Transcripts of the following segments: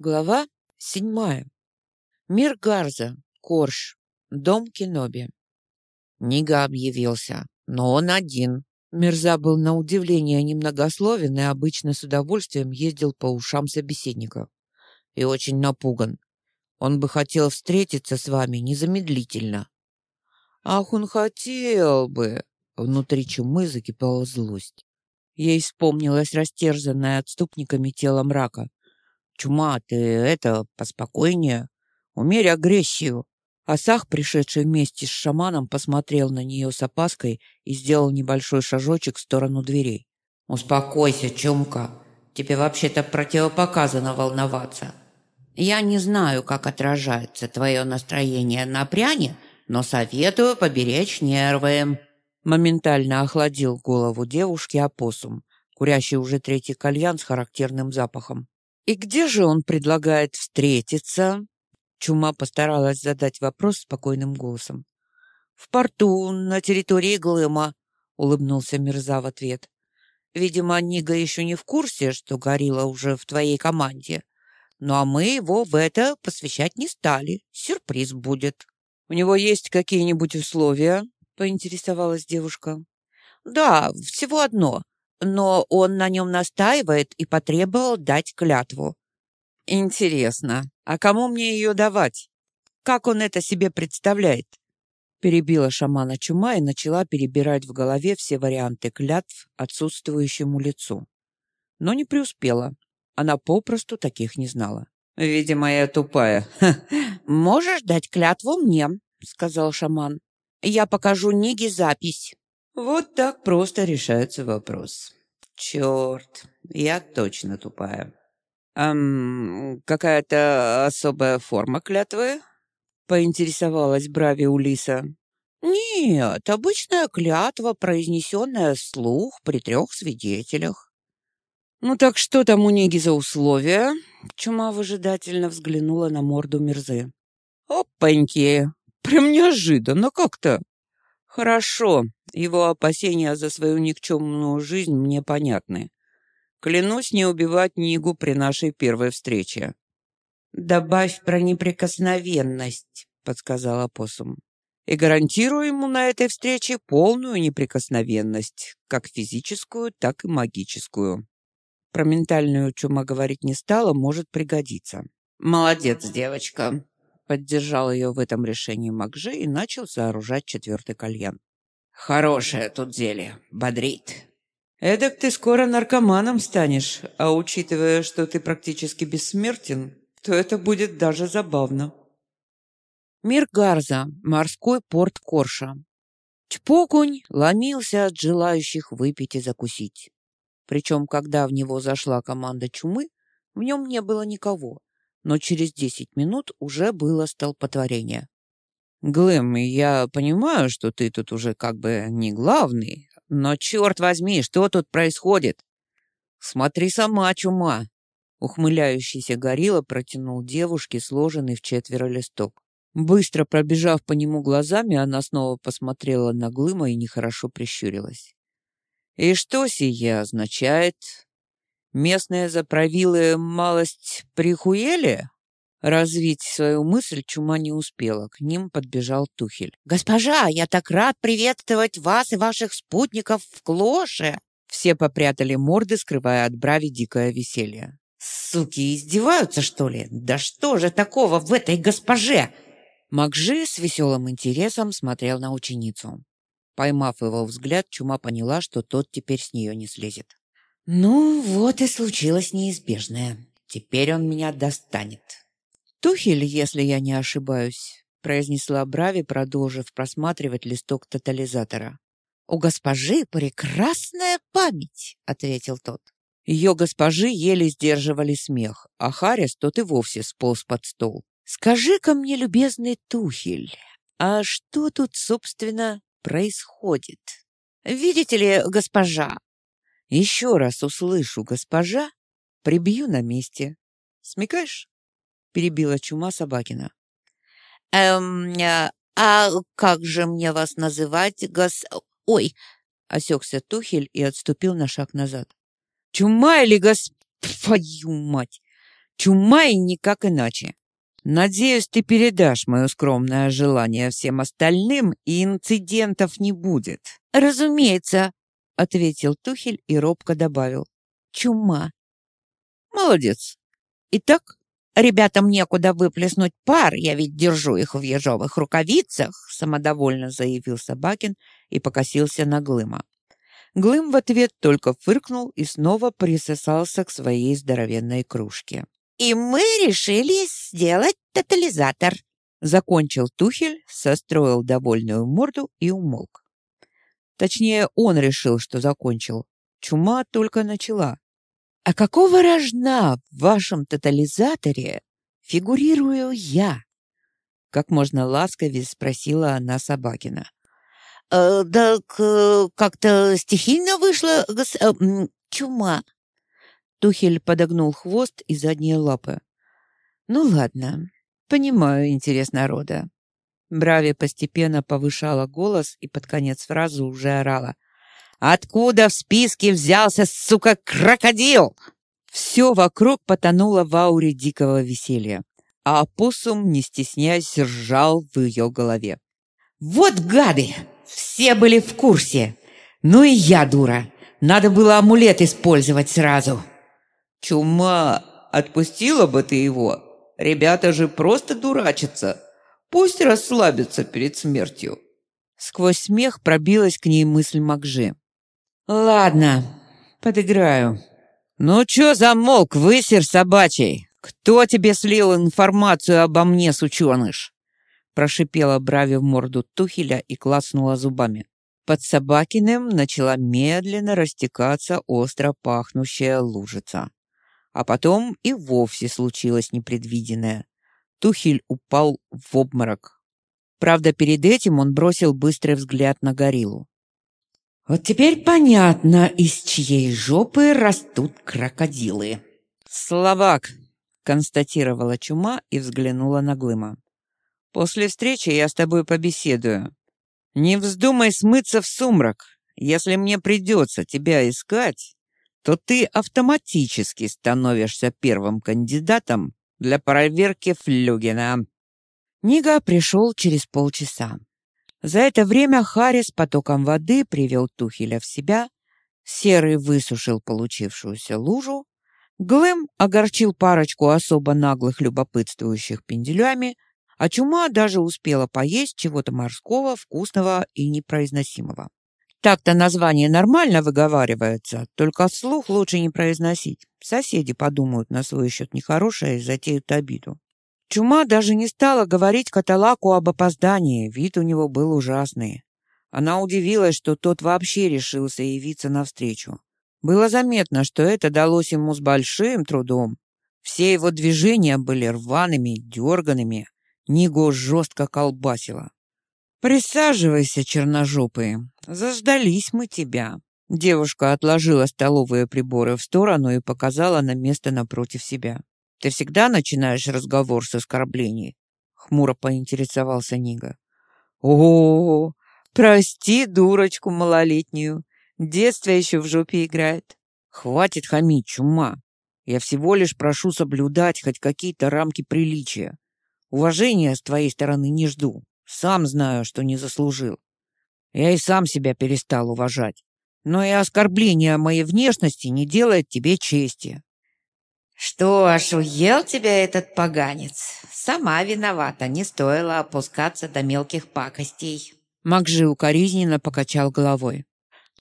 Глава седьмая. Мир Гарза, Корж, дом Киноби. Нига объявился, но он один. Мирза был на удивление немногословен и обычно с удовольствием ездил по ушам собеседника. И очень напуган. Он бы хотел встретиться с вами незамедлительно. Ах, он хотел бы. Внутри чумы закипала злость. Ей вспомнилось растерзанное отступниками тело мрака. Чума, ты это, поспокойнее. Умерь агрессию. Асах, пришедший вместе с шаманом, посмотрел на нее с опаской и сделал небольшой шажочек в сторону дверей. «Успокойся, Чумка. Тебе вообще-то противопоказано волноваться. Я не знаю, как отражается твое настроение на пряне, но советую поберечь нервы». Моментально охладил голову девушки опоссум, курящий уже третий кальян с характерным запахом. «И где же он предлагает встретиться?» Чума постаралась задать вопрос спокойным голосом. «В порту, на территории Глыма», — улыбнулся Мирза в ответ. «Видимо, Нига еще не в курсе, что Горилла уже в твоей команде. Ну а мы его в это посвящать не стали. Сюрприз будет». «У него есть какие-нибудь условия?» — поинтересовалась девушка. «Да, всего одно но он на нем настаивает и потребовал дать клятву. Интересно, а кому мне ее давать? Как он это себе представляет? Перебила шамана чума и начала перебирать в голове все варианты клятв отсутствующему лицу. Но не преуспела. Она попросту таких не знала. «Видимо, я тупая». «Можешь дать клятву мне», — сказал шаман. «Я покажу Ниге запись». Вот так просто решается вопрос. Черт, я точно тупая. Эм, какая-то особая форма клятвы? Поинтересовалась Брави Улиса. Нет, обычная клятва, произнесенная вслух при трех свидетелях. Ну так что там у Неги за условия? Чума выжидательно взглянула на морду Мирзы. Опаньки, прям неожиданно как-то. Хорошо, его опасения за свою никчемную жизнь мне понятны. Клянусь не убивать Нигу при нашей первой встрече. Добавь про неприкосновенность, подсказала посум. И гарантирую ему на этой встрече полную неприкосновенность, как физическую, так и магическую. Про ментальную чума говорить не стала, может пригодиться. Молодец, девочка, Поддержал ее в этом решении Макжи и начал сооружать четвертый кальян. «Хорошее тут зелье, бодрит». «Эдак ты скоро наркоманом станешь, а учитывая, что ты практически бессмертен, то это будет даже забавно». Мир Гарза, морской порт Корша. Чпокунь ломился от желающих выпить и закусить. Причем, когда в него зашла команда чумы, в нем не было никого но через десять минут уже было столпотворение. «Глэм, я понимаю, что ты тут уже как бы не главный, но черт возьми, что тут происходит?» «Смотри сама, чума!» Ухмыляющийся горилла протянул девушке сложенный в четверо листок. Быстро пробежав по нему глазами, она снова посмотрела на Глыма и нехорошо прищурилась. «И что сие означает?» Местные заправилы малость прихуели? Развить свою мысль чума не успела. К ним подбежал Тухель. «Госпожа, я так рад приветствовать вас и ваших спутников в Клоше!» Все попрятали морды, скрывая от Брави дикое веселье. «Суки, издеваются, что ли? Да что же такого в этой госпоже?» Макжи с веселым интересом смотрел на ученицу. Поймав его взгляд, чума поняла, что тот теперь с нее не слезет. Ну, вот и случилось неизбежное. Теперь он меня достанет. Тухель, если я не ошибаюсь, произнесла Брави, продолжив просматривать листок тотализатора. У госпожи прекрасная память, ответил тот. Ее госпожи еле сдерживали смех, а Харис тот и вовсе сполз под стол. Скажи-ка мне, любезный Тухель, а что тут, собственно, происходит? Видите ли, госпожа, еще раз услышу госпожа, прибью на месте. Смекаешь? Перебила чума Собакина. Эм, а, а как же мне вас называть, гос... Ой, осекся Тухель и отступил на шаг назад. Чума или гос... Твою мать! Чума и никак иначе. Надеюсь, ты передашь мое скромное желание всем остальным, и инцидентов не будет. Разумеется, ответил Тухель и робко добавил. Чума. Молодец. Итак, ребятам некуда выплеснуть пар, я ведь держу их в ежовых рукавицах, самодовольно заявил Собакин и покосился на Глыма. Глым в ответ только фыркнул и снова присосался к своей здоровенной кружке. И мы решили сделать тотализатор. Закончил Тухель, состроил довольную морду и умолк. Точнее, он решил, что закончил. Чума только начала. А какого рожна в вашем тотализаторе фигурирую я? Как можно ласковее спросила она Собакина. «Э, «Так э, как-то стихийно вышло, гос... Э, чума», Тухель подогнул хвост и задние лапы. Ну ладно, понимаю интерес народа. Брави постепенно повышала голос и под конец фразы уже орала. «Откуда в списке взялся, сука, крокодил?» Все вокруг потонуло в ауре дикого веселья, а опоссум, не стесняясь, ржал в ее голове. «Вот гады! Все были в курсе! Ну и я дура! Надо было амулет использовать сразу!» Чума, отпустила бы ты его. Ребята же просто дурачатся. Пусть расслабятся перед смертью. Сквозь смех пробилась к ней мысль Макжи. Ладно, подыграю. Ну чё замолк, высер собачий? Кто тебе слил информацию обо мне, сучёныш? Прошипела Брави в морду Тухеля и клацнула зубами. Под Собакиным начала медленно растекаться остро пахнущая лужица. А потом и вовсе случилось непредвиденное. Тухель упал в обморок. Правда, перед этим он бросил быстрый взгляд на гориллу. Вот теперь понятно, из чьей жопы растут крокодилы. Словак, констатировала Чума и взглянула на Глыма. После встречи я с тобой побеседую. Не вздумай смыться в сумрак. Если мне придется тебя искать, то ты автоматически становишься первым кандидатом для проверки Флюгена. Нига пришел через полчаса. За это время Харрис потоком воды привел Тухеля в себя, Серый высушил получившуюся лужу, Глэм огорчил парочку особо наглых любопытствующих пенделями, а Чума даже успела поесть чего-то морского, вкусного и непроизносимого. Так-то название нормально выговаривается, только вслух лучше не произносить. Соседи подумают на свой счет нехорошее и затеют обиду. Чума даже не стала говорить каталаку об опоздании, вид у него был ужасный. Она удивилась, что тот вообще решился явиться навстречу. Было заметно, что это далось ему с большим трудом. Все его движения были рваными, дерганными. Нигу жестко колбасило. «Присаживайся, черножопый. Заждались мы тебя». Девушка отложила столовые приборы в сторону и показала на место напротив себя. «Ты всегда начинаешь разговор с оскорблений?» Хмуро поинтересовался Нига. «О, прости дурочку малолетнюю. Детство еще в жопе играет. Хватит хамить, чума. Я всего лишь прошу соблюдать хоть какие-то рамки приличия. Уважения с твоей стороны не жду. Сам знаю, что не заслужил. Я и сам себя перестал уважать. Но и оскорбление моей внешности не делает тебе чести. Что ж, уел тебя этот поганец. Сама виновата, не стоило опускаться до мелких пакостей. Макжи укоризненно покачал головой.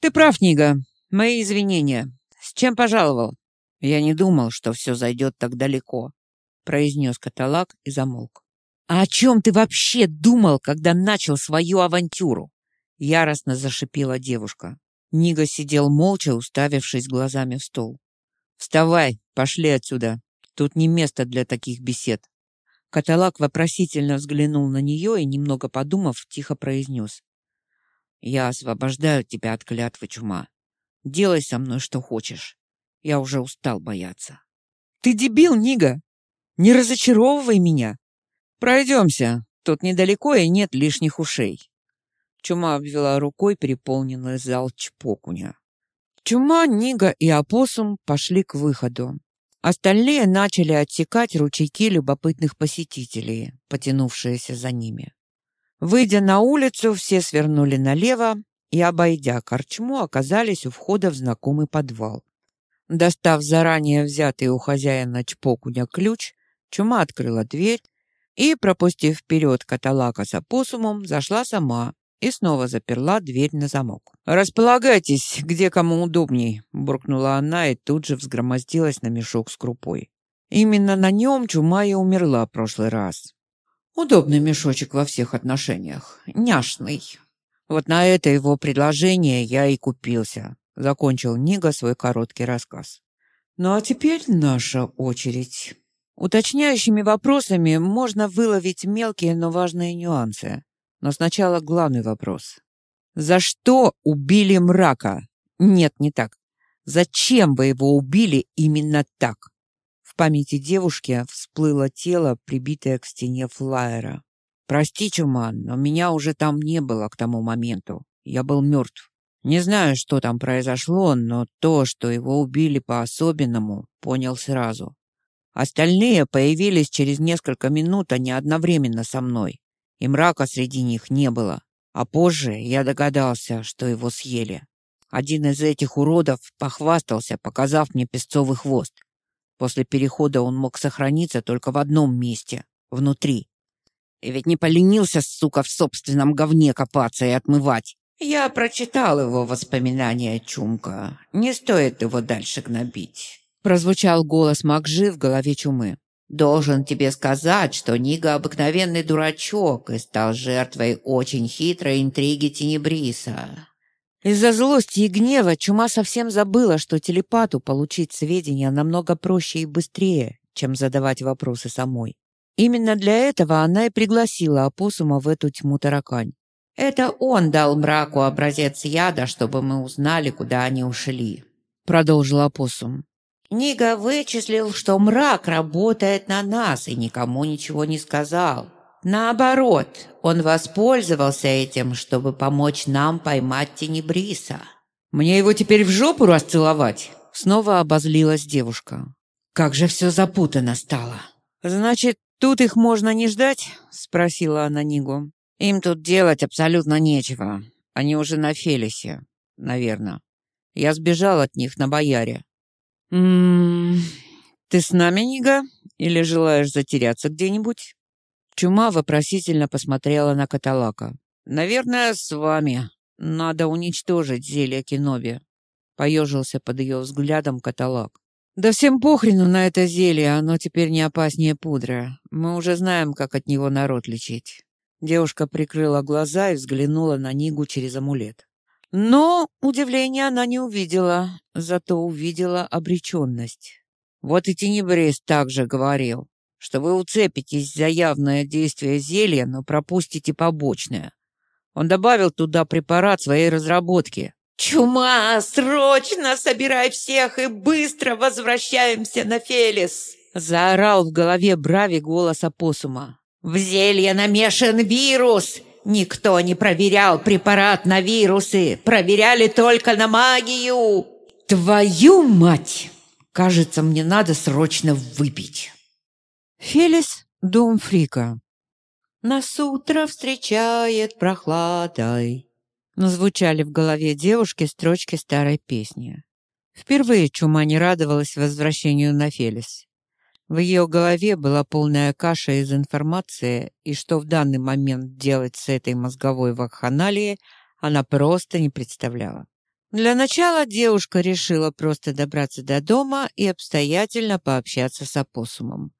Ты прав, Нига. Мои извинения. С чем пожаловал? Я не думал, что все зайдет так далеко, произнес каталак и замолк. «А о чем ты вообще думал, когда начал свою авантюру?» Яростно зашипела девушка. Нига сидел молча, уставившись глазами в стол. «Вставай, пошли отсюда. Тут не место для таких бесед». Каталак вопросительно взглянул на нее и, немного подумав, тихо произнес. «Я освобождаю тебя от клятвы, чума. Делай со мной что хочешь. Я уже устал бояться». «Ты дебил, Нига! Не разочаровывай меня!» Пройдемся. Тут недалеко и нет лишних ушей. Чума обвела рукой переполненный зал Чпокуня. Чума, Нига и Апоссум пошли к выходу. Остальные начали отсекать ручейки любопытных посетителей, потянувшиеся за ними. Выйдя на улицу, все свернули налево и, обойдя корчму, оказались у входа в знакомый подвал. Достав заранее взятый у хозяина чпокуня ключ, чума открыла дверь и, пропустив вперед каталака с опоссумом, зашла сама и снова заперла дверь на замок. «Располагайтесь, где кому удобней», — буркнула она и тут же взгромоздилась на мешок с крупой. Именно на нем чума и умерла в прошлый раз. Удобный мешочек во всех отношениях. Няшный. Вот на это его предложение я и купился. Закончил Нига свой короткий рассказ. Ну а теперь наша очередь. Уточняющими вопросами можно выловить мелкие, но важные нюансы. Но сначала главный вопрос. За что убили мрака? Нет, не так. Зачем вы его убили именно так? В памяти девушки всплыло тело, прибитое к стене флайера. Прости, Чуман, но меня уже там не было к тому моменту. Я был мертв. Не знаю, что там произошло, но то, что его убили по-особенному, понял сразу. Остальные появились через несколько минут, а не одновременно со мной. И мрака среди них не было. А позже я догадался, что его съели. Один из этих уродов похвастался, показав мне песцовый хвост. После перехода он мог сохраниться только в одном месте — внутри. И ведь не поленился, сука, в собственном говне копаться и отмывать. Я прочитал его воспоминания, Чумка. Не стоит его дальше гнобить. Прозвучал голос Макжи в голове Чумы. Должен тебе сказать, что Нига обыкновенный дурачок и стал жертвой очень хитрой интриги Тенебриса. Из-за злости и гнева Чума совсем забыла, что телепату получить сведения намного проще и быстрее, чем задавать вопросы самой. Именно для этого она и пригласила опоссума в эту тьму таракань. Это он дал мраку образец яда, чтобы мы узнали, куда они ушли, продолжил опоссум. Нига вычислил, что мрак работает на нас и никому ничего не сказал. Наоборот, он воспользовался этим, чтобы помочь нам поймать Тенебриса. Мне его теперь в жопу расцеловать? Снова обозлилась девушка. Как же все запутано стало. Значит, тут их можно не ждать? спросила она Нигу. Им тут делать абсолютно нечего. Они уже на Фелисе, наверное. Я сбежал от них на Бояре. М ты с нами, Нига, или желаешь затеряться где-нибудь? Чума вопросительно посмотрела на Каталака. Наверное, с вами. Надо уничтожить зелье Киноби. Поежился под ее взглядом Каталак. Да всем похрену на это зелье, оно теперь не опаснее пудры. Мы уже знаем, как от него народ лечить. Девушка прикрыла глаза и взглянула на Нигу через амулет. Но удивления она не увидела, зато увидела обреченность. Вот и Тенебрис также говорил, что вы уцепитесь за явное действие зелья, но пропустите побочное. Он добавил туда препарат своей разработки. «Чума! Срочно собирай всех и быстро возвращаемся на Фелис!» Заорал в голове Брави голос опоссума. В зелье намешан вирус. Никто не проверял препарат на вирусы, проверяли только на магию. Твою мать! Кажется, мне надо срочно выпить. Фелис, дом Фрика. Нас утро встречает прохладой. Звучали в голове девушки строчки старой песни. Впервые чума не радовалась возвращению на Фелис. В ее голове была полная каша из информации, и что в данный момент делать с этой мозговой вакханалией, она просто не представляла. Для начала девушка решила просто добраться до дома и обстоятельно пообщаться с опоссумом.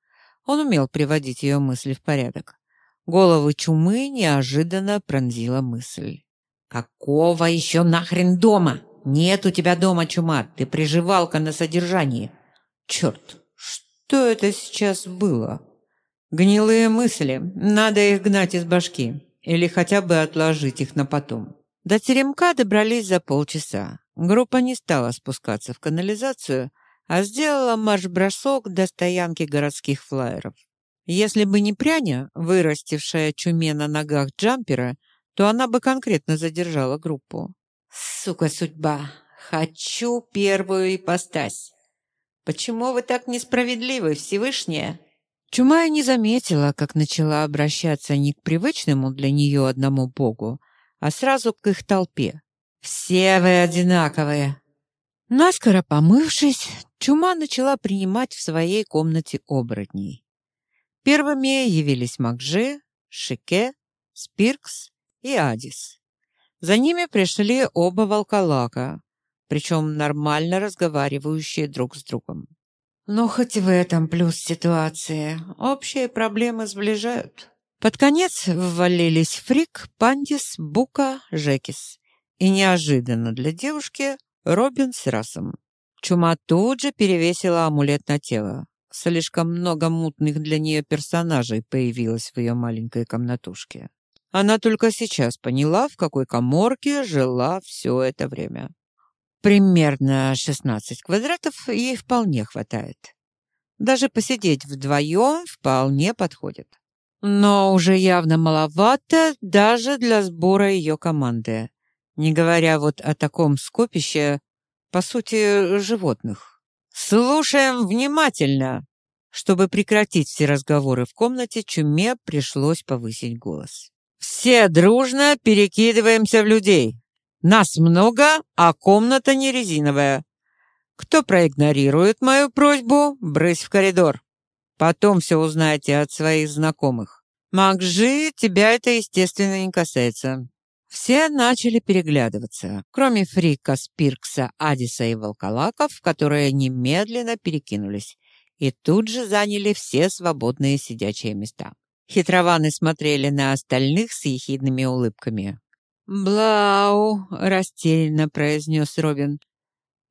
Он умел приводить ее мысли в порядок. Голову чумы неожиданно пронзила мысль. «Какого еще нахрен дома? Нет у тебя дома, чума, ты приживалка на содержании. Черт, что это сейчас было? Гнилые мысли. Надо их гнать из башки. Или хотя бы отложить их на потом. До теремка добрались за полчаса. Группа не стала спускаться в канализацию, а сделала марш-бросок до стоянки городских флайеров. Если бы не пряня, вырастившая чуме на ногах джампера, то она бы конкретно задержала группу. Сука, судьба. Хочу первую ипостась. Почему вы так несправедливы, Всевышняя?» Чумая не заметила, как начала обращаться не к привычному для нее одному богу, а сразу к их толпе. «Все вы одинаковые!» Наскоро помывшись, чума начала принимать в своей комнате оборотней. Первыми явились Макжи, Шике, Спиркс и Адис. За ними пришли оба волколака, причем нормально разговаривающие друг с другом. Но хоть в этом плюс ситуации. Общие проблемы сближают. Под конец ввалились Фрик, Пандис, Бука, Жекис. И неожиданно для девушки Робин с Расом. Чума тут же перевесила амулет на тело. Слишком много мутных для нее персонажей появилось в ее маленькой комнатушке. Она только сейчас поняла, в какой коморке жила все это время. Примерно 16 квадратов ей вполне хватает. Даже посидеть вдвоем вполне подходит. Но уже явно маловато даже для сбора ее команды. Не говоря вот о таком скопище, по сути, животных. Слушаем внимательно. Чтобы прекратить все разговоры в комнате, Чуме пришлось повысить голос. Все дружно перекидываемся в людей. Нас много, а комната не резиновая. Кто проигнорирует мою просьбу, брысь в коридор. Потом все узнаете от своих знакомых. Макжи, тебя это, естественно, не касается. Все начали переглядываться, кроме Фрика, Спиркса, Адиса и Волколаков, которые немедленно перекинулись и тут же заняли все свободные сидячие места. Хитрованы смотрели на остальных с ехидными улыбками. «Блау!» — растерянно произнес Робин.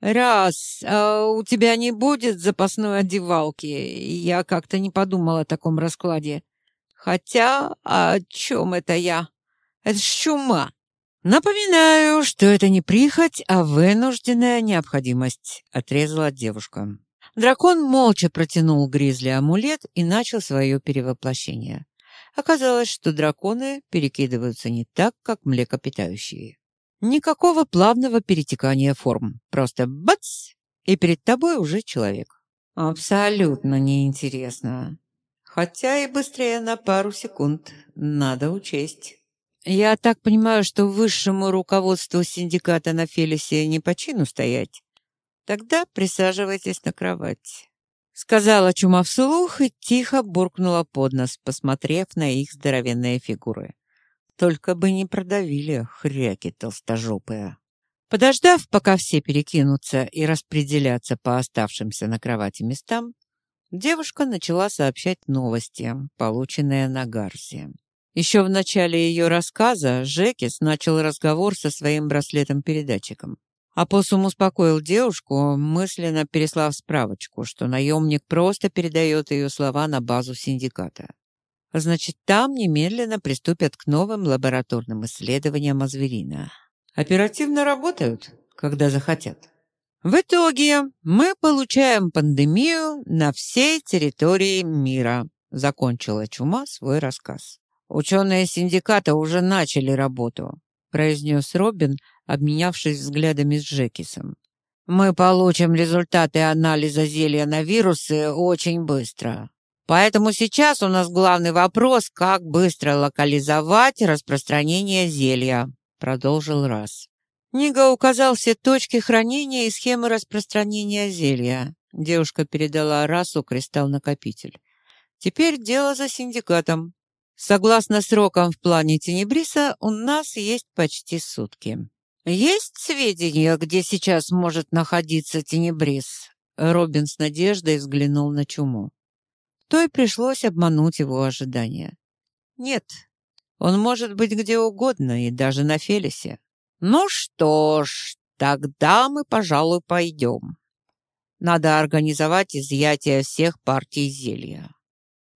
«Раз, а у тебя не будет запасной одевалки? Я как-то не подумал о таком раскладе. Хотя, о чем это я? Это ж чума!» «Напоминаю, что это не прихоть, а вынужденная необходимость», — отрезала девушка. Дракон молча протянул Гризли амулет и начал свое перевоплощение. Оказалось, что драконы перекидываются не так, как млекопитающие. Никакого плавного перетекания форм. Просто бац! И перед тобой уже человек. Абсолютно неинтересно. Хотя и быстрее на пару секунд. Надо учесть. Я так понимаю, что высшему руководству синдиката на Фелисе не по чину стоять? Тогда присаживайтесь на кровать. Сказала чума вслух и тихо буркнула под нос, посмотрев на их здоровенные фигуры. Только бы не продавили хряки толстожопые. Подождав, пока все перекинутся и распределятся по оставшимся на кровати местам, девушка начала сообщать новости, полученные на Гарсе. Еще в начале ее рассказа Жекис начал разговор со своим браслетом-передатчиком. Апоссум успокоил девушку, мысленно переслав справочку, что наемник просто передает ее слова на базу синдиката. Значит, там немедленно приступят к новым лабораторным исследованиям Азверина. Оперативно работают, когда захотят. В итоге мы получаем пандемию на всей территории мира, закончила Чума свой рассказ. Ученые синдиката уже начали работу, произнес Робин, обменявшись взглядами с Джекисом. Мы получим результаты анализа зелья на вирусы очень быстро. Поэтому сейчас у нас главный вопрос, как быстро локализовать распространение зелья, продолжил Раз. Нига указал все точки хранения и схемы распространения зелья. Девушка передала Расу кристалл-накопитель. Теперь дело за синдикатом. Согласно срокам в плане Тенебриса, у нас есть почти сутки. «Есть сведения, где сейчас может находиться Тенебрис?» Робин с надеждой взглянул на чуму. То и пришлось обмануть его ожидания. «Нет, он может быть где угодно, и даже на Фелисе». «Ну что ж, тогда мы, пожалуй, пойдем. Надо организовать изъятие всех партий зелья».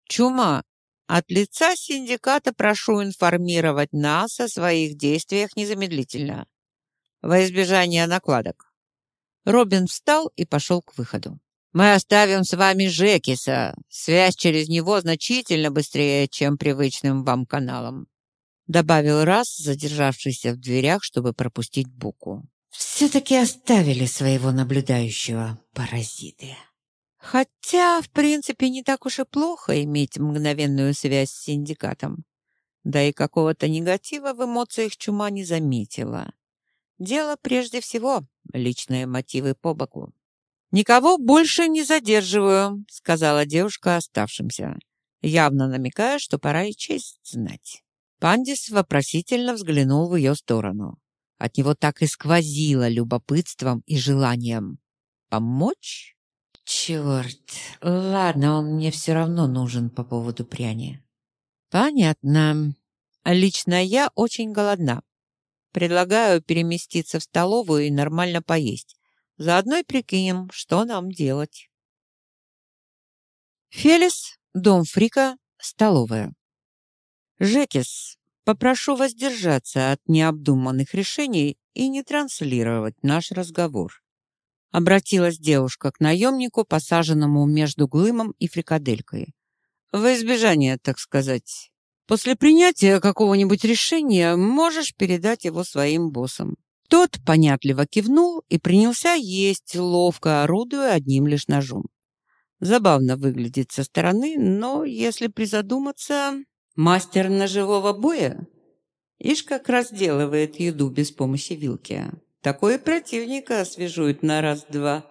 «Чума, от лица синдиката прошу информировать нас о своих действиях незамедлительно во избежание накладок. Робин встал и пошел к выходу. «Мы оставим с вами Жекиса. Связь через него значительно быстрее, чем привычным вам каналом», добавил раз, задержавшийся в дверях, чтобы пропустить Буку. «Все-таки оставили своего наблюдающего, паразиты». Хотя, в принципе, не так уж и плохо иметь мгновенную связь с синдикатом. Да и какого-то негатива в эмоциях чума не заметила. Дело прежде всего личные мотивы по боку. «Никого больше не задерживаю», — сказала девушка оставшимся, явно намекая, что пора и честь знать. Пандис вопросительно взглянул в ее сторону. От него так и сквозило любопытством и желанием. «Помочь?» «Черт! Ладно, он мне все равно нужен по поводу пряни». «Понятно. Лично я очень голодна. Предлагаю переместиться в столовую и нормально поесть. Заодно и прикинем, что нам делать. Фелис, дом Фрика, столовая. Жекис, попрошу воздержаться от необдуманных решений и не транслировать наш разговор. Обратилась девушка к наемнику, посаженному между Глымом и Фрикаделькой. В избежание, так сказать. После принятия какого-нибудь решения можешь передать его своим боссам. Тот понятливо кивнул и принялся есть, ловко орудуя одним лишь ножом. Забавно выглядит со стороны, но если призадуматься, мастер ножевого боя ишь как разделывает еду без помощи вилки. Такое противника освежует на раз-два.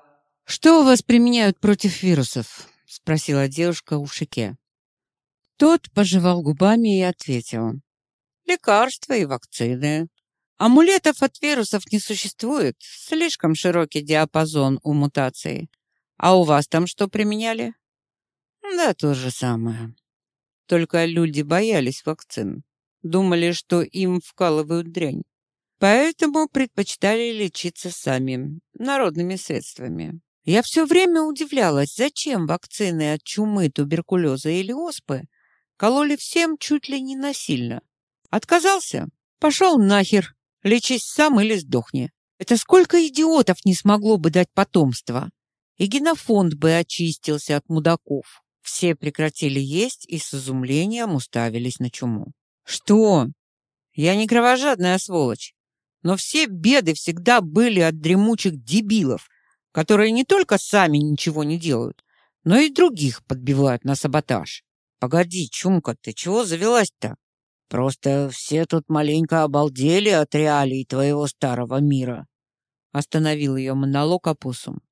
«Что у вас применяют против вирусов?» — спросила девушка у Шике. Тот пожевал губами и ответил. «Лекарства и вакцины. Амулетов от вирусов не существует. Слишком широкий диапазон у мутаций. А у вас там что применяли? Да, то же самое. Только люди боялись вакцин. Думали, что им вкалывают дрянь. Поэтому предпочитали лечиться сами, народными средствами. Я все время удивлялась, зачем вакцины от чумы, туберкулеза или оспы кололи всем чуть ли не насильно. Отказался? Пошел нахер. Лечись сам или сдохни. Это сколько идиотов не смогло бы дать потомство. И генофонд бы очистился от мудаков. Все прекратили есть и с изумлением уставились на чуму. Что? Я не кровожадная сволочь. Но все беды всегда были от дремучих дебилов, которые не только сами ничего не делают, но и других подбивают на саботаж. Погоди, Чумка, ты чего завелась-то? Просто все тут маленько обалдели от реалий твоего старого мира. Остановил ее монолог опусум.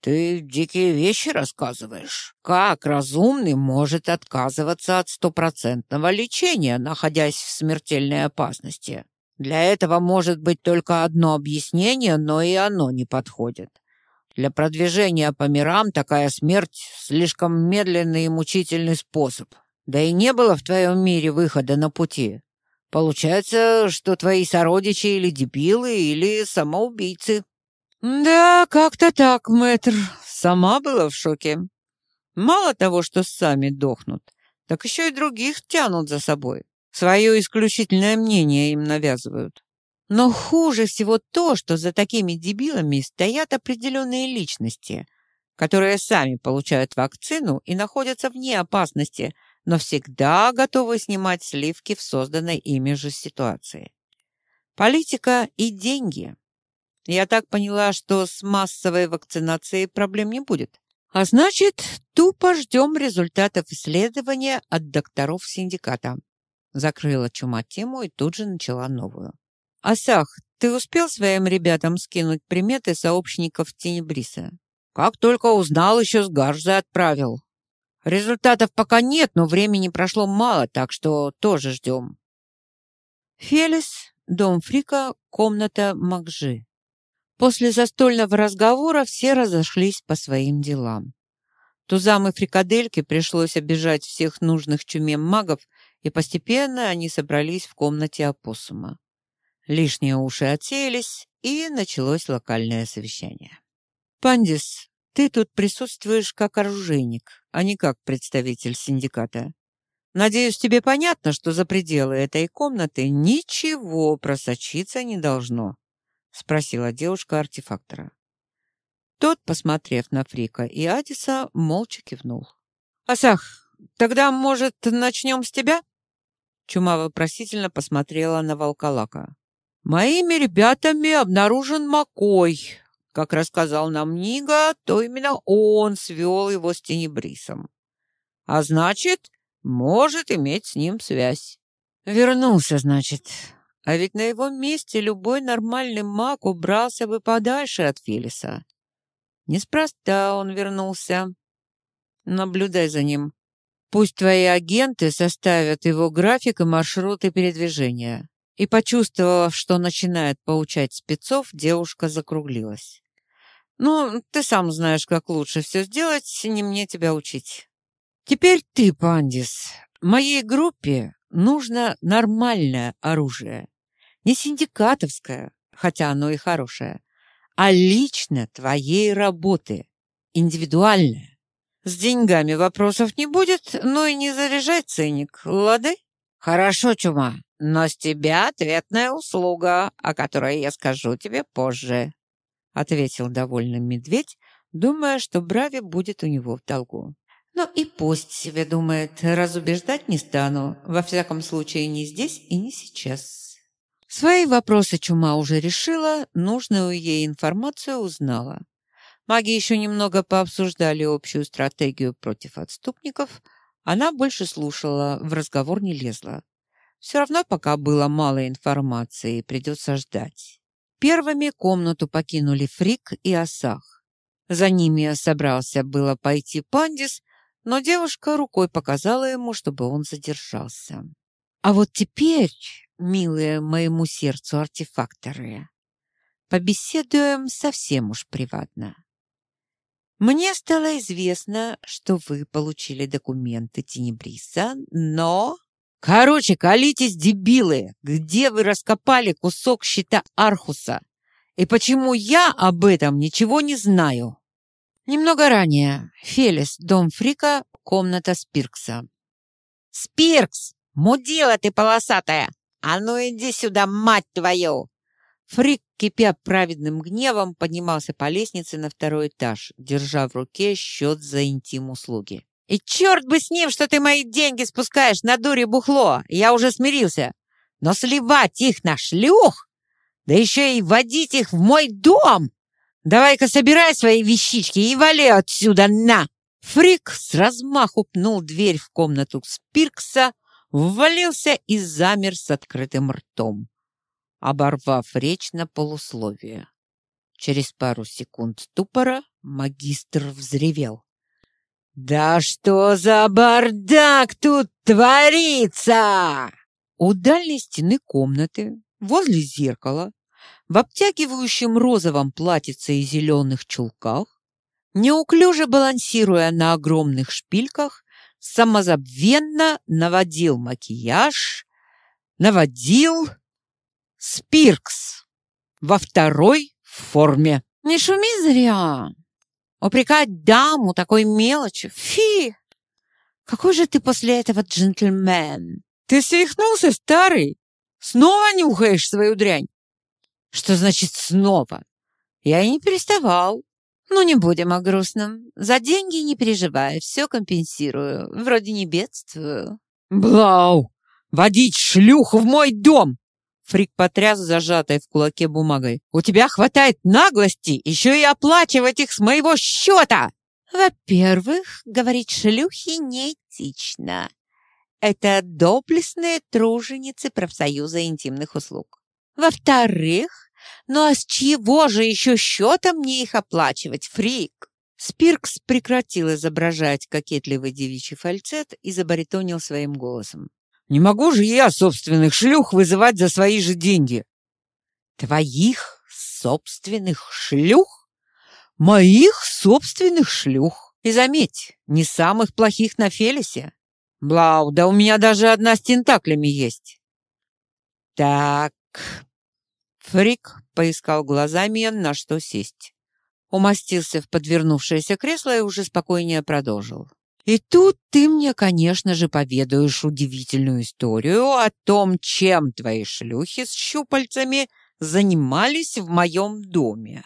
Ты дикие вещи рассказываешь. Как разумный может отказываться от стопроцентного лечения, находясь в смертельной опасности? Для этого может быть только одно объяснение, но и оно не подходит. Для продвижения по мирам такая смерть слишком медленный и мучительный способ. Да и не было в твоем мире выхода на пути. Получается, что твои сородичи или дебилы, или самоубийцы. Да, как-то так, мэтр. Сама была в шоке. Мало того, что сами дохнут, так еще и других тянут за собой. Свое исключительное мнение им навязывают. Но хуже всего то, что за такими дебилами стоят определенные личности, которые сами получают вакцину и находятся вне опасности – но всегда готовы снимать сливки в созданной ими же ситуации. Политика и деньги. Я так поняла, что с массовой вакцинацией проблем не будет. А значит, тупо ждем результатов исследования от докторов синдиката. Закрыла чума тему и тут же начала новую. Асах, ты успел своим ребятам скинуть приметы сообщников Тенебриса? Как только узнал, еще с Гаржи отправил. Результатов пока нет, но времени прошло мало, так что тоже ждем. Фелис, дом Фрика, комната Макжи. После застольного разговора все разошлись по своим делам. Тузам и фрикадельке пришлось обижать всех нужных чумем магов, и постепенно они собрались в комнате опоссума. Лишние уши отсеялись, и началось локальное совещание. «Пандис, ты тут присутствуешь как оружейник, а не как представитель синдиката. Надеюсь, тебе понятно, что за пределы этой комнаты ничего просочиться не должно, спросила девушка артефактора. Тот, посмотрев на Фрика и Адиса, молча кивнул. Асах, тогда, может, начнем с тебя? Чума вопросительно посмотрела на волколака. Моими ребятами обнаружен Макой, Как рассказал нам Нига, то именно он свел его с Тенебрисом. А значит, может иметь с ним связь. Вернулся, значит. А ведь на его месте любой нормальный маг убрался бы подальше от Филиса. Неспроста он вернулся. Наблюдай за ним. Пусть твои агенты составят его график и маршруты передвижения. И почувствовав, что начинает поучать спецов, девушка закруглилась. «Ну, ты сам знаешь, как лучше все сделать, не мне тебя учить». «Теперь ты, Пандис. Моей группе нужно нормальное оружие. Не синдикатовское, хотя оно и хорошее, а лично твоей работы, индивидуальное. С деньгами вопросов не будет, но и не заряжай ценник, лады? Хорошо, Чума, но с тебя ответная услуга, о которой я скажу тебе позже, ответил довольный медведь, думая, что Брави будет у него в долгу. Ну и пусть себе думает, разубеждать не стану, во всяком случае не здесь и не сейчас. Свои вопросы Чума уже решила, нужную ей информацию узнала. Маги еще немного пообсуждали общую стратегию против отступников. Она больше слушала, в разговор не лезла. Все равно пока было мало информации, придется ждать. Первыми комнату покинули Фрик и Асах. За ними собрался было пойти Пандис, но девушка рукой показала ему, чтобы он задержался. А вот теперь милые моему сердцу артефакторы, побеседуем совсем уж приватно. Мне стало известно, что вы получили документы Тенебриса, но... Короче, колитесь, дебилы! Где вы раскопали кусок щита Архуса? И почему я об этом ничего не знаю? Немного ранее. Фелис, дом Фрика, комната Спиркса. «Спиркс! Мудила ты полосатая! «А ну иди сюда, мать твою!» Фрик, кипя праведным гневом, поднимался по лестнице на второй этаж, держа в руке счет за интим-услуги. «И черт бы с ним, что ты мои деньги спускаешь на дуре бухло! Я уже смирился! Но сливать их на шлюх, да еще и водить их в мой дом! Давай-ка собирай свои вещички и вали отсюда, на!» Фрик с размаху пнул дверь в комнату Спиркса, ввалился и замер с открытым ртом, оборвав речь на полусловие. Через пару секунд ступора магистр взревел. «Да что за бардак тут творится!» У дальней стены комнаты, возле зеркала, в обтягивающем розовом платьице и зеленых чулках, неуклюже балансируя на огромных шпильках, самозабвенно наводил макияж, наводил Спиркс во второй форме. «Не шуми зря! Упрекать даму такой мелочи! Фи! Какой же ты после этого джентльмен!» «Ты свихнулся, старый? Снова нюхаешь свою дрянь?» «Что значит «снова»? Я и не переставал. Ну, не будем о грустном. За деньги не переживай, все компенсирую. Вроде не бедствую. Блау! Водить шлюху в мой дом! Фрик потряс зажатой в кулаке бумагой. «У тебя хватает наглости еще и оплачивать их с моего счета!» «Во-первых, говорить шлюхи неэтично. Это доблестные труженицы профсоюза интимных услуг. Во-вторых, ну а с чего же еще счета мне их оплачивать, фрик? Спиркс прекратил изображать кокетливый девичий фальцет и забаритонил своим голосом. «Не могу же я собственных шлюх вызывать за свои же деньги!» «Твоих собственных шлюх?» «Моих собственных шлюх! И заметь, не самых плохих на Фелисе. Блау, да у меня даже одна с тентаклями есть!» «Так, Фрик поискал глазами, на что сесть. Умостился в подвернувшееся кресло и уже спокойнее продолжил. И тут ты мне, конечно же, поведаешь удивительную историю о том, чем твои шлюхи с щупальцами занимались в моем доме.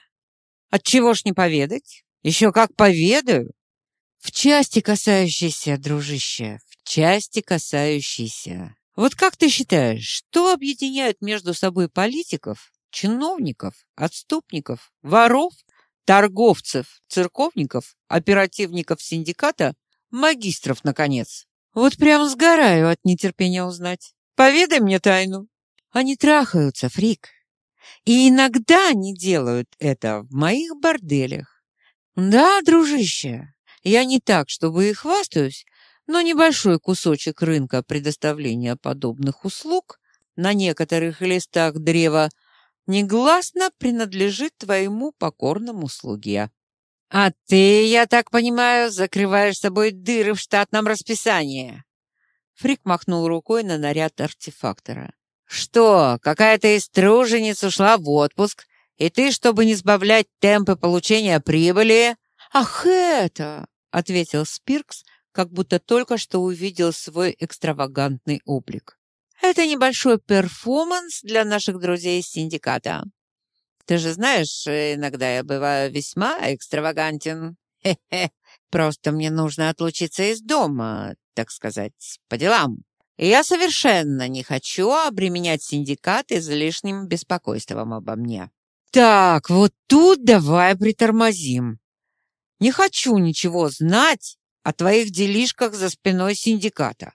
Отчего ж не поведать? Еще как поведаю. В части касающейся, дружище, в части касающейся вот как ты считаешь, что объединяет между собой политиков, чиновников, отступников, воров, торговцев, церковников, оперативников синдиката, магистров, наконец. Вот прям сгораю от нетерпения узнать. Поведай мне тайну. Они трахаются, Фрик. И иногда они делают это в моих борделях. Да, дружище, я не так, чтобы и хвастаюсь, но небольшой кусочек рынка предоставления подобных услуг на некоторых листах древа негласно принадлежит твоему покорному слуге. А ты, я так понимаю, закрываешь собой дыры в штатном расписании. Фрик махнул рукой на наряд артефактора. Что, какая-то из тружениц ушла в отпуск, и ты, чтобы не сбавлять темпы получения прибыли... Ах, это, ответил Спиркс, как будто только что увидел свой экстравагантный облик. Это небольшой перформанс для наших друзей из синдиката. Ты же знаешь, иногда я бываю весьма экстравагантен. Хе-хе. Просто мне нужно отлучиться из дома, так сказать, по делам. И я совершенно не хочу обременять синдикат излишним беспокойством обо мне. Так, вот тут давай притормозим. Не хочу ничего знать о твоих делишках за спиной синдиката.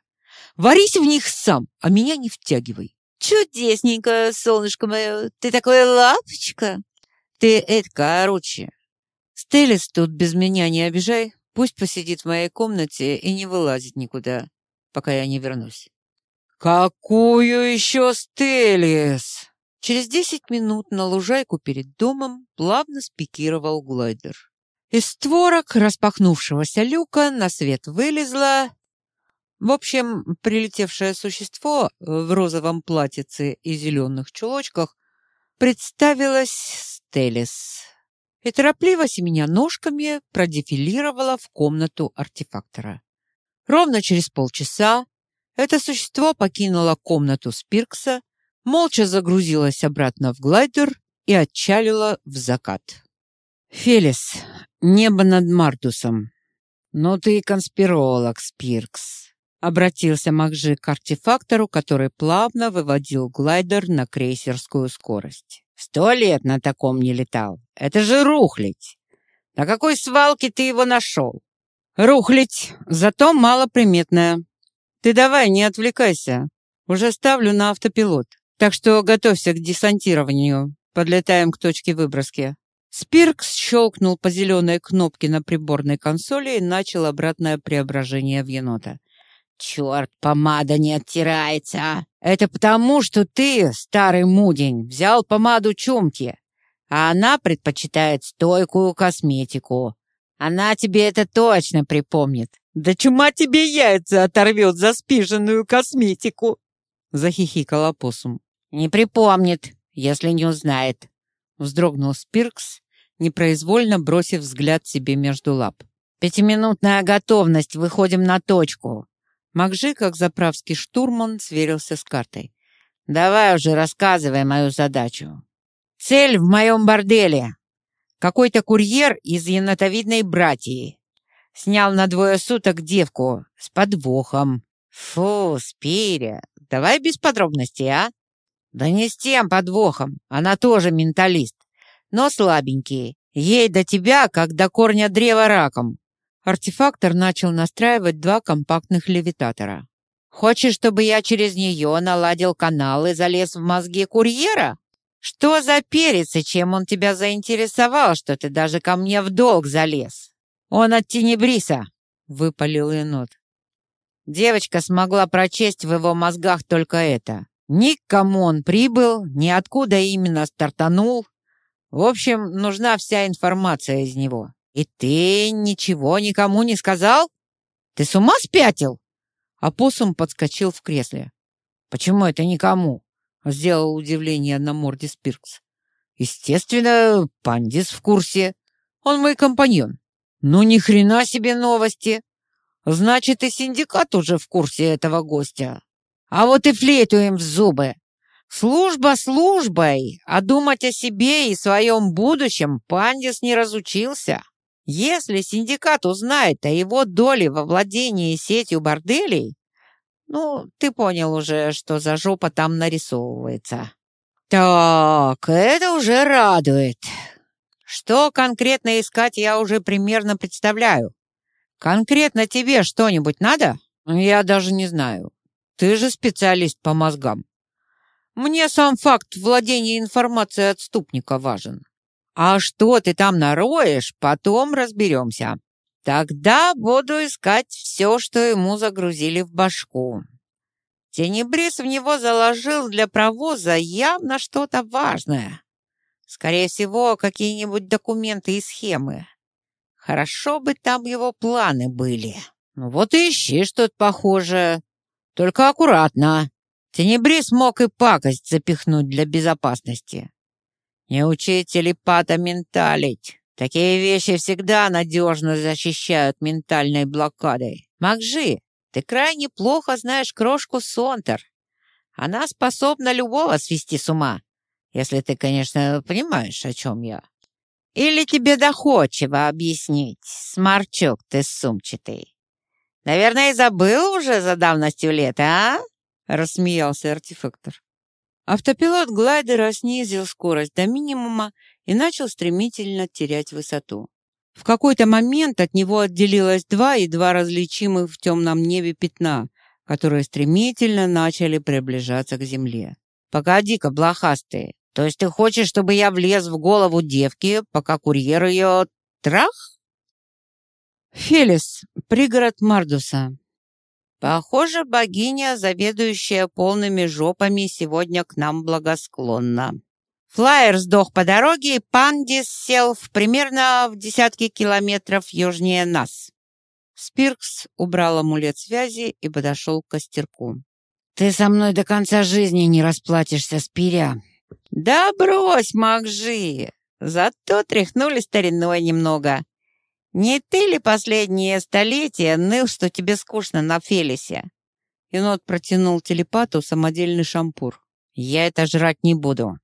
Варись в них сам, а меня не втягивай. Чудесненько, солнышко мое, ты такое лапочка. Ты это, короче, Стеллис тут без меня не обижай. Пусть посидит в моей комнате и не вылазит никуда, пока я не вернусь. Какую еще Стеллис? Через десять минут на лужайку перед домом плавно спикировал глайдер. Из створок распахнувшегося люка на свет вылезла в общем, прилетевшее существо в розовом платьице и зеленых чулочках представилось Стелис и торопливо семеня ножками продефилировала в комнату артефактора. Ровно через полчаса это существо покинуло комнату Спиркса, молча загрузилось обратно в глайдер и отчалило в закат. «Фелис, небо над Мартусом. Ну ты и конспиролог, Спиркс обратился Макжи к артефактору, который плавно выводил глайдер на крейсерскую скорость. «Сто лет на таком не летал. Это же рухлить. На какой свалке ты его нашел?» «Рухлить, зато малоприметная. Ты давай, не отвлекайся. Уже ставлю на автопилот. Так что готовься к десантированию. Подлетаем к точке выброски». Спиркс щелкнул по зеленой кнопке на приборной консоли и начал обратное преображение в енота. «Черт, помада не оттирается! Это потому, что ты, старый мудень, взял помаду Чумки, а она предпочитает стойкую косметику. Она тебе это точно припомнит. Да чума тебе яйца оторвет за спиженную косметику!» Захихикал опоссум. «Не припомнит, если не узнает», — вздрогнул Спиркс, непроизвольно бросив взгляд себе между лап. «Пятиминутная готовность, выходим на точку. Макжи, как заправский штурман, сверился с картой. «Давай уже рассказывай мою задачу. Цель в моем борделе. Какой-то курьер из енотовидной братьи. Снял на двое суток девку с подвохом. Фу, Спиря, давай без подробностей, а? Да не с тем подвохом, она тоже менталист, но слабенький. Ей до тебя, как до корня древа раком. Артефактор начал настраивать два компактных левитатора. «Хочешь, чтобы я через нее наладил канал и залез в мозги курьера? Что за перец и чем он тебя заинтересовал, что ты даже ко мне в долг залез? Он от Тенебриса!» — выпалил енот. Девочка смогла прочесть в его мозгах только это. Ни к кому он прибыл, ни откуда именно стартанул. В общем, нужна вся информация из него. «И ты ничего никому не сказал? Ты с ума спятил?» Апоссум подскочил в кресле. «Почему это никому?» — сделал удивление на морде Спиркс. «Естественно, Пандис в курсе. Он мой компаньон. Ну, ни хрена себе новости. Значит, и синдикат уже в курсе этого гостя. А вот и флейту в зубы. Служба службой, а думать о себе и своем будущем Пандис не разучился». Если синдикат узнает о его доле во владении сетью борделей, ну, ты понял уже, что за жопа там нарисовывается. Так, это уже радует. Что конкретно искать, я уже примерно представляю. Конкретно тебе что-нибудь надо? Я даже не знаю. Ты же специалист по мозгам. Мне сам факт владения информацией отступника важен. А что ты там нароешь, потом разберемся. Тогда буду искать все, что ему загрузили в башку. Тенебрис в него заложил для провоза явно что-то важное. Скорее всего, какие-нибудь документы и схемы. Хорошо бы там его планы были. Ну вот и ищи что-то похожее. Только аккуратно. Тенебрис мог и пакость запихнуть для безопасности. Не учи телепата менталить. Такие вещи всегда надежно защищают ментальной блокадой. Макжи, ты крайне плохо знаешь крошку Сонтер. Она способна любого свести с ума, если ты, конечно, понимаешь, о чем я. Или тебе доходчиво объяснить, сморчок ты сумчатый. Наверное, забыл уже за давностью лет, а? Рассмеялся артефактор. Автопилот глайдера снизил скорость до минимума и начал стремительно терять высоту. В какой-то момент от него отделилось два едва различимых в темном небе пятна, которые стремительно начали приближаться к земле. «Погоди-ка, блохастый, то есть ты хочешь, чтобы я влез в голову девки, пока курьер ее трах?» Фелис, пригород Мардуса. Похоже, богиня, заведующая полными жопами, сегодня к нам благосклонна. Флайер сдох по дороге, и Пандис сел в примерно в десятки километров южнее нас. Спиркс убрал амулет связи и подошел к костерку. «Ты со мной до конца жизни не расплатишься, Спиря!» «Да брось, Макжи! Зато тряхнули стариной немного. Не ты ли последнее столетие ныл, что тебе скучно на Фелисе?» Енот протянул телепату самодельный шампур. «Я это жрать не буду.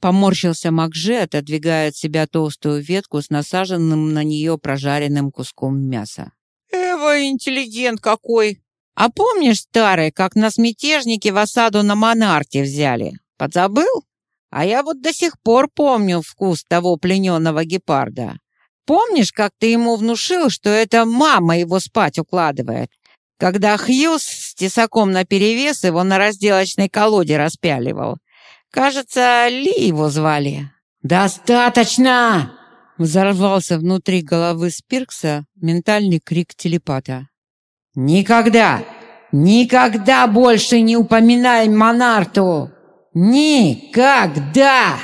Поморщился Макже, отодвигая от себя толстую ветку с насаженным на нее прожаренным куском мяса. «Эва, интеллигент какой! А помнишь, старый, как нас мятежники в осаду на Монарте взяли? Подзабыл? А я вот до сих пор помню вкус того плененного гепарда. Помнишь, как ты ему внушил, что это мама его спать укладывает? Когда Хьюз с тесаком наперевес его на разделочной колоде распяливал. Кажется, Ли его звали. «Достаточно!» Взорвался внутри головы Спиркса ментальный крик телепата. «Никогда, никогда больше не упоминай Монарту! Никогда!»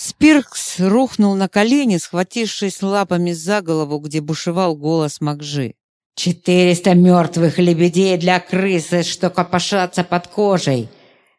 Спиркс рухнул на колени, схватившись лапами за голову, где бушевал голос Макжи. «Четыреста мертвых лебедей для крысы, что копошатся под кожей.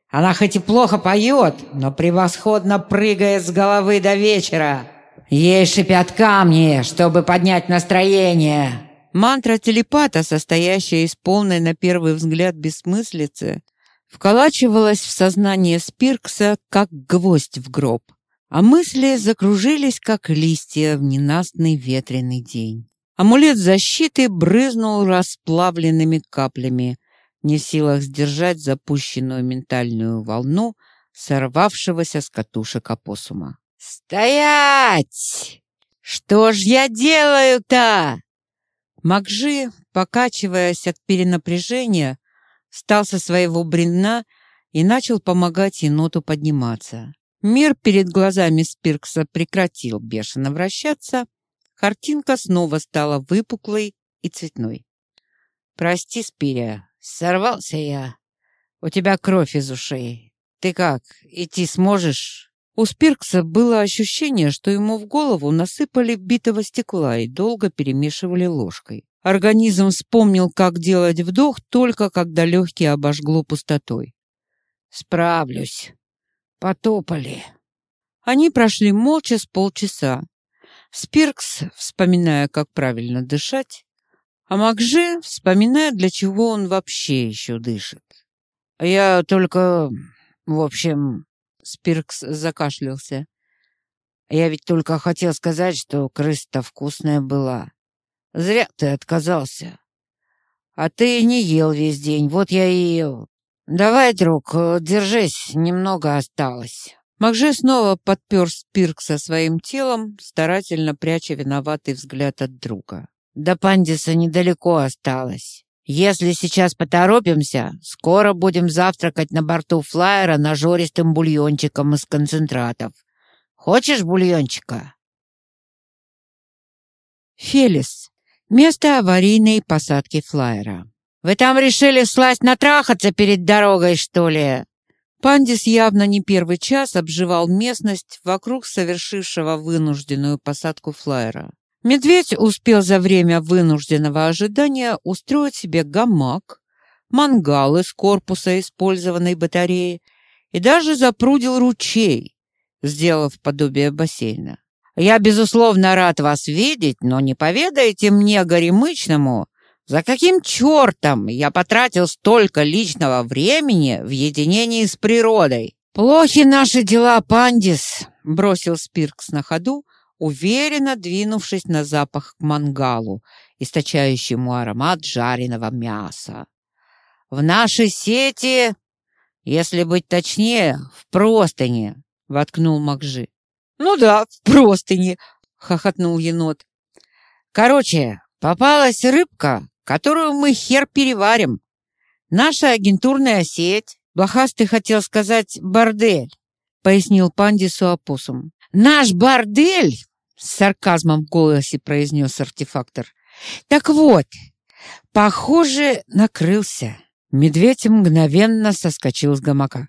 Она хоть и плохо поет, но превосходно прыгает с головы до вечера. Ей шипят камни, чтобы поднять настроение. Мантра телепата, состоящая из полной на первый взгляд бессмыслицы, вколачивалась в сознание Спиркса, как гвоздь в гроб, а мысли закружились, как листья в ненастный ветреный день. Амулет защиты брызнул расплавленными каплями – не в силах сдержать запущенную ментальную волну сорвавшегося с катушек опоссума. «Стоять! Что ж я делаю-то?» Макжи, покачиваясь от перенапряжения, встал со своего бревна и начал помогать еноту подниматься. Мир перед глазами Спиркса прекратил бешено вращаться, картинка снова стала выпуклой и цветной. «Прости, Спиря, Сорвался я. У тебя кровь из ушей. Ты как, идти сможешь? У Спиркса было ощущение, что ему в голову насыпали битого стекла и долго перемешивали ложкой. Организм вспомнил, как делать вдох, только когда легкие обожгло пустотой. «Справлюсь. Потопали». Они прошли молча с полчаса. Спиркс, вспоминая, как правильно дышать, а Макже вспоминает, для чего он вообще еще дышит. «Я только... В общем...» Спиркс закашлялся. «Я ведь только хотел сказать, что крыса-то вкусная была. Зря ты отказался. А ты не ел весь день, вот я и ел. Давай, друг, держись, немного осталось». Макже снова подпер Спиркса своим телом, старательно пряча виноватый взгляд от друга. До Пандиса недалеко осталось. Если сейчас поторопимся, скоро будем завтракать на борту флайера нажористым бульончиком из концентратов. Хочешь бульончика? Фелис. Место аварийной посадки флайера. Вы там решили слазь натрахаться перед дорогой, что ли? Пандис явно не первый час обживал местность вокруг совершившего вынужденную посадку флайера. Медведь успел за время вынужденного ожидания устроить себе гамак, мангал из корпуса использованной батареи и даже запрудил ручей, сделав подобие бассейна. «Я, безусловно, рад вас видеть, но не поведаете мне, горемычному, за каким чертом я потратил столько личного времени в единении с природой? Плохи наши дела, Пандис, бросил Спиркс на ходу, уверенно двинувшись на запах к мангалу, источающему аромат жареного мяса. В нашей сети, если быть точнее, в простыне, воткнул Макжи. Ну да, в простыне, хохотнул енот. Короче, попалась рыбка, которую мы хер переварим. Наша агентурная сеть, Блохастый хотел сказать бордель, пояснил Пандису опусом. Наш бордель, с сарказмом в голосе произнес артефактор. Так вот, похоже, накрылся. Медведь мгновенно соскочил с гамака.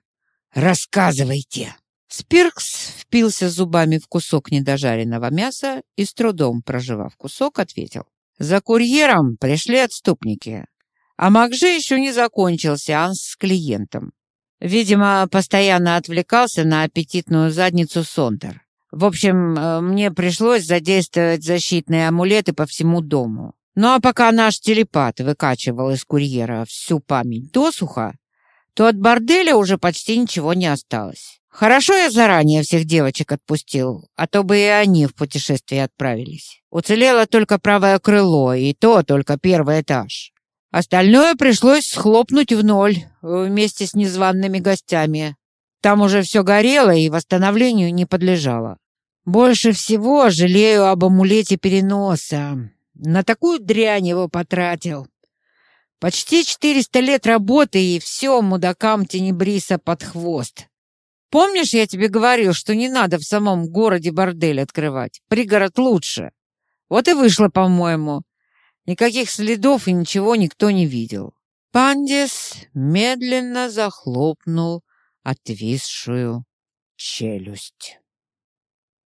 «Рассказывайте!» Спиркс впился зубами в кусок недожаренного мяса и, с трудом проживав кусок, ответил. За курьером пришли отступники. А Макжи еще не закончил сеанс с клиентом. Видимо, постоянно отвлекался на аппетитную задницу Сонтер. В общем, э, мне пришлось задействовать защитные амулеты по всему дому. Ну а пока наш телепат выкачивал из курьера всю память досуха, то от борделя уже почти ничего не осталось. Хорошо я заранее всех девочек отпустил, а то бы и они в путешествие отправились. Уцелело только правое крыло, и то только первый этаж. Остальное пришлось схлопнуть в ноль вместе с незваными гостями. Там уже все горело и восстановлению не подлежало. Больше всего жалею об амулете переноса. На такую дрянь его потратил. Почти 400 лет работы, и все мудакам Тенебриса под хвост. Помнишь, я тебе говорил, что не надо в самом городе бордель открывать? Пригород лучше. Вот и вышло, по-моему. Никаких следов и ничего никто не видел. Пандис медленно захлопнул отвисшую челюсть.